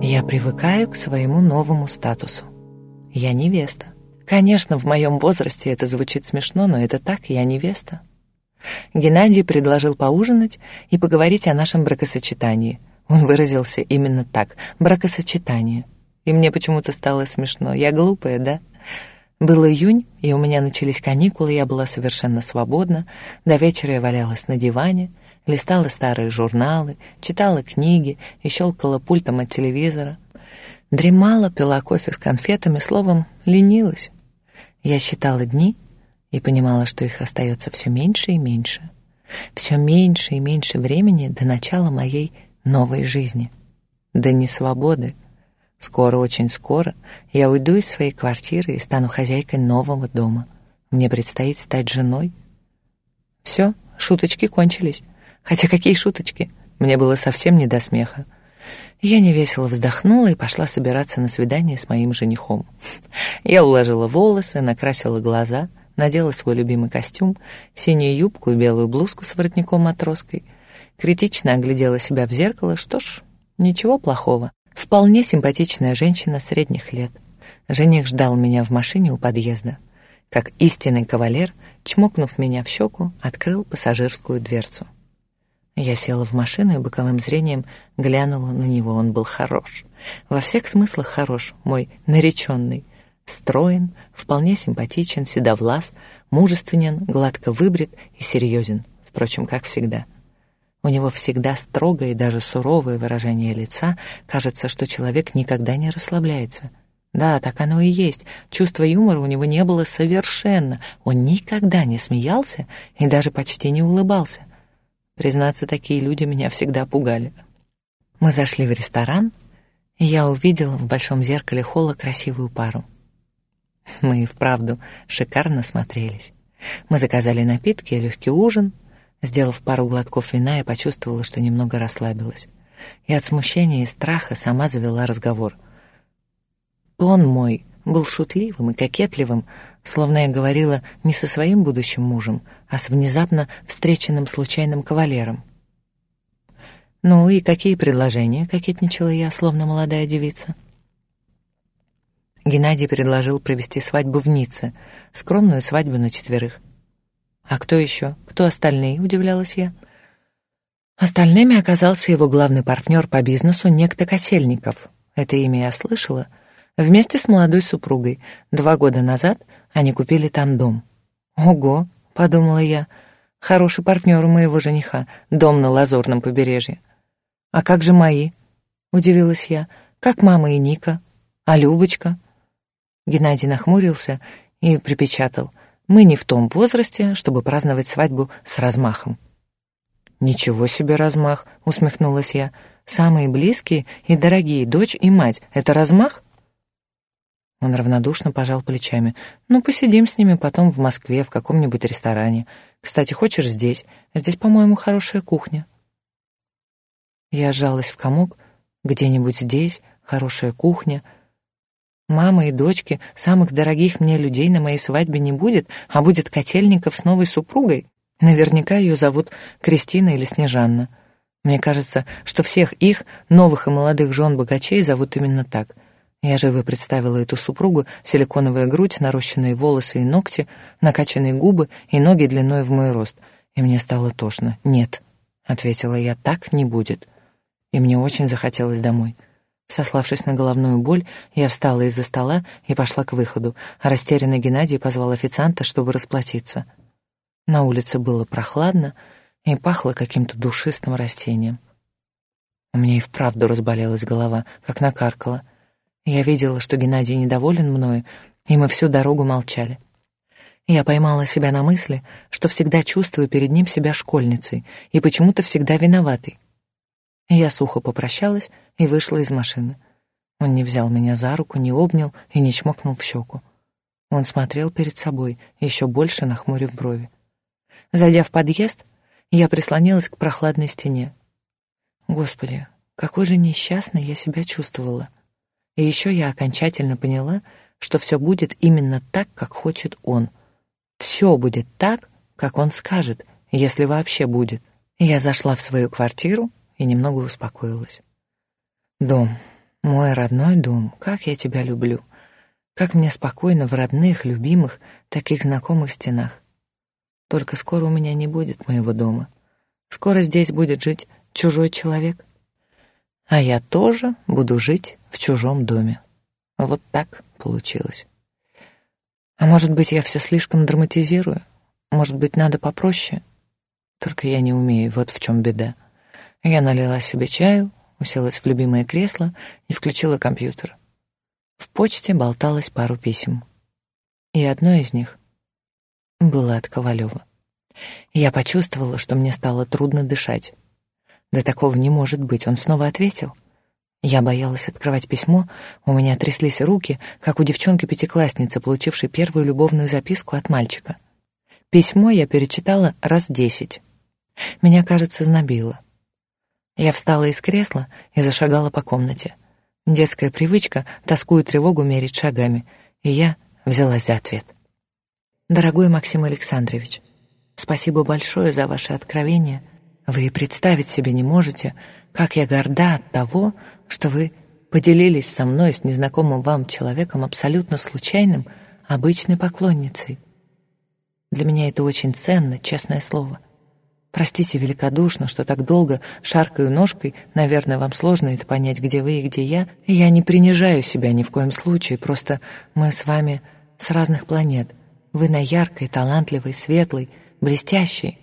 Я привыкаю к своему новому статусу. Я невеста. Конечно, в моем возрасте это звучит смешно, но это так, я невеста. Геннадий предложил поужинать и поговорить о нашем бракосочетании. Он выразился именно так — бракосочетание. И мне почему-то стало смешно. Я глупая, да? Был июнь, и у меня начались каникулы, я была совершенно свободна. До вечера я валялась на диване, листала старые журналы, читала книги и щелкала пультом от телевизора. Дремала, пила кофе с конфетами, словом, ленилась. Я считала дни и понимала, что их остается все меньше и меньше. Все меньше и меньше времени до начала моей новой жизни. До несвободы. Скоро, очень скоро, я уйду из своей квартиры и стану хозяйкой нового дома. Мне предстоит стать женой. Все, шуточки кончились. Хотя какие шуточки? Мне было совсем не до смеха. Я невесело вздохнула и пошла собираться на свидание с моим женихом. Я уложила волосы, накрасила глаза, надела свой любимый костюм, синюю юбку и белую блузку с воротником-матроской, критично оглядела себя в зеркало. Что ж, ничего плохого. Вполне симпатичная женщина средних лет. Жених ждал меня в машине у подъезда. Как истинный кавалер, чмокнув меня в щеку, открыл пассажирскую дверцу. Я села в машину и боковым зрением глянула на него. Он был хорош. Во всех смыслах хорош, мой нареченный. Строен, вполне симпатичен, седовлас, мужественен, гладко выбрит и серьезен. Впрочем, как всегда. У него всегда строгое и даже суровое выражение лица. Кажется, что человек никогда не расслабляется. Да, так оно и есть. Чувства юмора у него не было совершенно. Он никогда не смеялся и даже почти не улыбался. Признаться, такие люди меня всегда пугали. Мы зашли в ресторан, и я увидела в большом зеркале холла красивую пару. Мы и вправду шикарно смотрелись. Мы заказали напитки и легкий ужин. Сделав пару глотков вина, я почувствовала, что немного расслабилась. И от смущения и страха сама завела разговор. Он мой был шутливым и кокетливым, словно я говорила не со своим будущим мужем, а с внезапно встреченным случайным кавалером. «Ну и какие предложения?» — кокетничала я, словно молодая девица. Геннадий предложил провести свадьбу в Ницце, скромную свадьбу на четверых. «А кто еще? Кто остальные?» — удивлялась я. Остальными оказался его главный партнер по бизнесу, некто Косельников. Это имя я слышала — Вместе с молодой супругой. Два года назад они купили там дом. «Ого!» — подумала я. «Хороший партнер у моего жениха, дом на Лазурном побережье». «А как же мои?» — удивилась я. «Как мама и Ника? А Любочка?» Геннадий нахмурился и припечатал. «Мы не в том возрасте, чтобы праздновать свадьбу с размахом». «Ничего себе размах!» — усмехнулась я. «Самые близкие и дорогие дочь и мать — это размах?» Он равнодушно пожал плечами. «Ну, посидим с ними потом в Москве, в каком-нибудь ресторане. Кстати, хочешь здесь? Здесь, по-моему, хорошая кухня». Я сжалась в комок. Где-нибудь здесь, хорошая кухня. Мама и дочки самых дорогих мне людей на моей свадьбе не будет, а будет Котельников с новой супругой. Наверняка ее зовут Кристина или Снежанна. Мне кажется, что всех их, новых и молодых жен богачей, зовут именно так — я живо представила эту супругу, силиконовая грудь, нарощенные волосы и ногти, накачанные губы и ноги длиной в мой рост. И мне стало тошно. «Нет», — ответила я, — «так не будет». И мне очень захотелось домой. Сославшись на головную боль, я встала из-за стола и пошла к выходу, а растерянный Геннадий позвал официанта, чтобы расплатиться. На улице было прохладно и пахло каким-то душистым растением. У меня и вправду разболелась голова, как накаркала — я видела, что Геннадий недоволен мною, и мы всю дорогу молчали. Я поймала себя на мысли, что всегда чувствую перед ним себя школьницей и почему-то всегда виноватой. Я сухо попрощалась и вышла из машины. Он не взял меня за руку, не обнял и не чмокнул в щеку. Он смотрел перед собой, еще больше нахмурив брови. Зайдя в подъезд, я прислонилась к прохладной стене. Господи, какой же несчастной я себя чувствовала. И еще я окончательно поняла, что все будет именно так, как хочет он. Все будет так, как он скажет, если вообще будет. Я зашла в свою квартиру и немного успокоилась. Дом, мой родной дом, как я тебя люблю. Как мне спокойно в родных, любимых, таких знакомых стенах. Только скоро у меня не будет моего дома. Скоро здесь будет жить чужой человек. А я тоже буду жить в чужом доме. Вот так получилось. А может быть, я все слишком драматизирую? Может быть, надо попроще? Только я не умею, вот в чем беда. Я налила себе чаю, уселась в любимое кресло и включила компьютер. В почте болталось пару писем. И одно из них было от Ковалева. Я почувствовала, что мне стало трудно дышать. Да такого не может быть, он снова ответил. Я боялась открывать письмо, у меня тряслись руки, как у девчонки-пятиклассницы, получившей первую любовную записку от мальчика. Письмо я перечитала раз десять. Меня, кажется, знобило. Я встала из кресла и зашагала по комнате. Детская привычка тоскую тревогу мерить шагами, и я взялась за ответ. Дорогой Максим Александрович, спасибо большое за ваше откровение. Вы представить себе не можете, как я горда от того, что вы поделились со мной, с незнакомым вам человеком, абсолютно случайным, обычной поклонницей. Для меня это очень ценно, честное слово. Простите великодушно, что так долго шаркаю ножкой, наверное, вам сложно это понять, где вы и где я. Я не принижаю себя ни в коем случае, просто мы с вами с разных планет. Вы на яркой, талантливой, светлой, блестящей,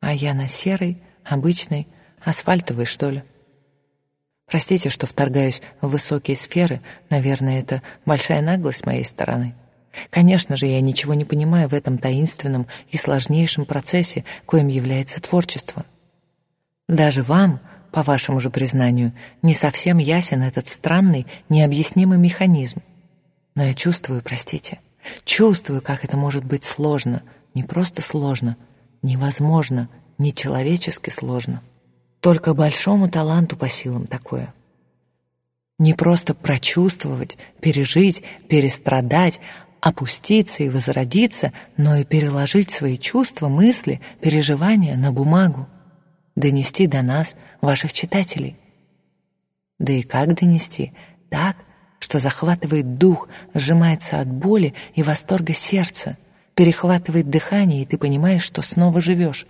а я на серой, обычной, асфальтовой, что ли. Простите, что вторгаюсь в высокие сферы, наверное, это большая наглость моей стороны. Конечно же, я ничего не понимаю в этом таинственном и сложнейшем процессе, коим является творчество. Даже вам, по вашему же признанию, не совсем ясен этот странный, необъяснимый механизм. Но я чувствую, простите, чувствую, как это может быть сложно, не просто сложно, невозможно, нечеловечески сложно. Только большому таланту по силам такое. Не просто прочувствовать, пережить, перестрадать, опуститься и возродиться, но и переложить свои чувства, мысли, переживания на бумагу, донести до нас, ваших читателей. Да и как донести? Так, что захватывает дух, сжимается от боли и восторга сердце, перехватывает дыхание, и ты понимаешь, что снова живешь.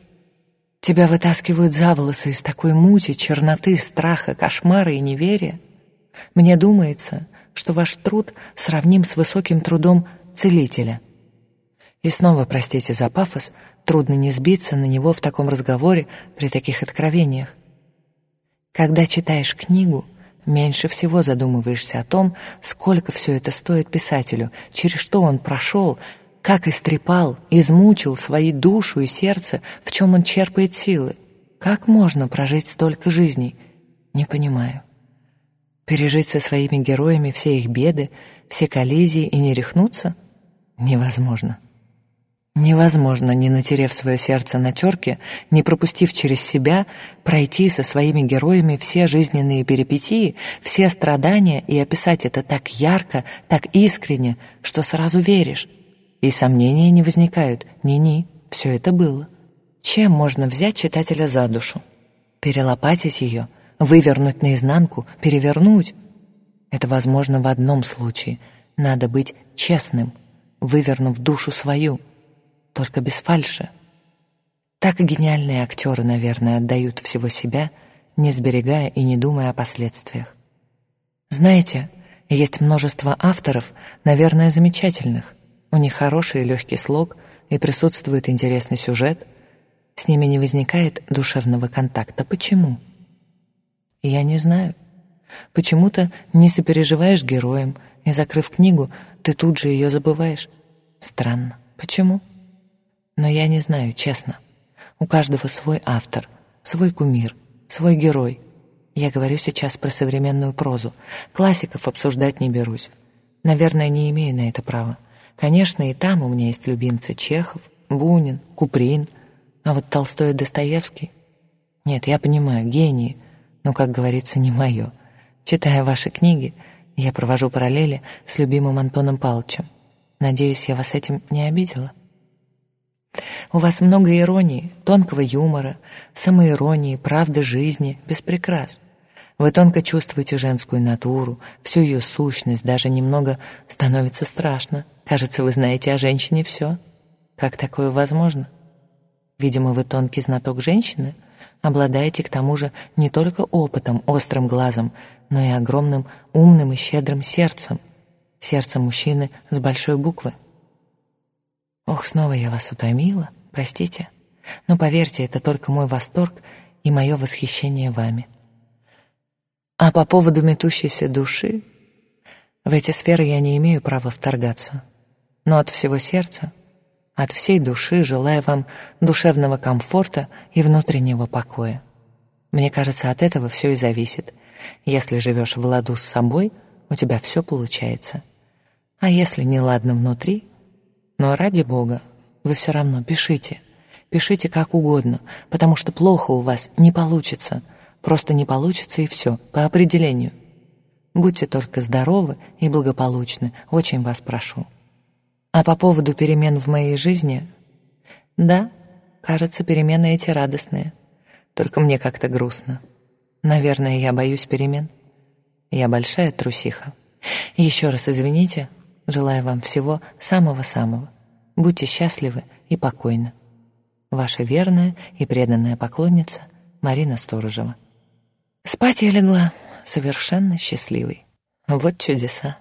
Тебя вытаскивают за волосы из такой мути, черноты, страха, кошмара и неверия. Мне думается, что ваш труд сравним с высоким трудом целителя. И снова, простите за пафос, трудно не сбиться на него в таком разговоре при таких откровениях. Когда читаешь книгу, меньше всего задумываешься о том, сколько все это стоит писателю, через что он прошел, как истрепал, измучил свои душу и сердце, в чем он черпает силы. Как можно прожить столько жизней? Не понимаю. Пережить со своими героями все их беды, все коллизии и не рехнуться — невозможно. Невозможно, не натерев свое сердце на терке, не пропустив через себя, пройти со своими героями все жизненные перипетии, все страдания и описать это так ярко, так искренне, что сразу веришь. И сомнения не возникают. Ни-ни, все это было. Чем можно взять читателя за душу? Перелопатить ее, вывернуть наизнанку, перевернуть? Это возможно в одном случае. Надо быть честным – вывернув душу свою, только без фальши. Так гениальные актеры, наверное, отдают всего себя, не сберегая и не думая о последствиях. Знаете, есть множество авторов, наверное, замечательных. У них хороший и легкий слог, и присутствует интересный сюжет. С ними не возникает душевного контакта. Почему? Я не знаю. Почему-то не сопереживаешь героям, и, закрыв книгу, ты тут же ее забываешь. Странно. Почему? Но я не знаю, честно. У каждого свой автор, свой кумир, свой герой. Я говорю сейчас про современную прозу. Классиков обсуждать не берусь. Наверное, не имею на это права. Конечно, и там у меня есть любимцы Чехов, Бунин, Куприн. А вот Толстой и Достоевский? Нет, я понимаю, гении, но, как говорится, не мое. Читая ваши книги, я провожу параллели с любимым Антоном Павловичем. Надеюсь, я вас этим не обидела? У вас много иронии, тонкого юмора, самоиронии, правды жизни, без прикрас. Вы тонко чувствуете женскую натуру, всю ее сущность, даже немного становится страшно. Кажется, вы знаете о женщине все. Как такое возможно? Видимо, вы тонкий знаток женщины, обладаете к тому же не только опытом, острым глазом, но и огромным умным и щедрым сердцем. Сердце мужчины с большой буквы. Ох, снова я вас утомила, простите. Но поверьте, это только мой восторг и мое восхищение вами. А по поводу метущейся души, в эти сферы я не имею права вторгаться. Но от всего сердца, от всей души желаю вам душевного комфорта и внутреннего покоя. Мне кажется, от этого все и зависит. Если живешь в ладу с собой, у тебя все получается. А если не ладно внутри, но ради Бога, вы все равно пишите. Пишите как угодно, потому что плохо у вас не получится. Просто не получится и все, по определению. Будьте только здоровы и благополучны, очень вас прошу. А по поводу перемен в моей жизни... Да, кажется, перемены эти радостные. Только мне как-то грустно. Наверное, я боюсь перемен. Я большая трусиха. Еще раз извините, Желаю вам всего самого-самого. Будьте счастливы и покойны. Ваша верная и преданная поклонница Марина Сторожева. Спать я легла совершенно счастливой. Вот чудеса.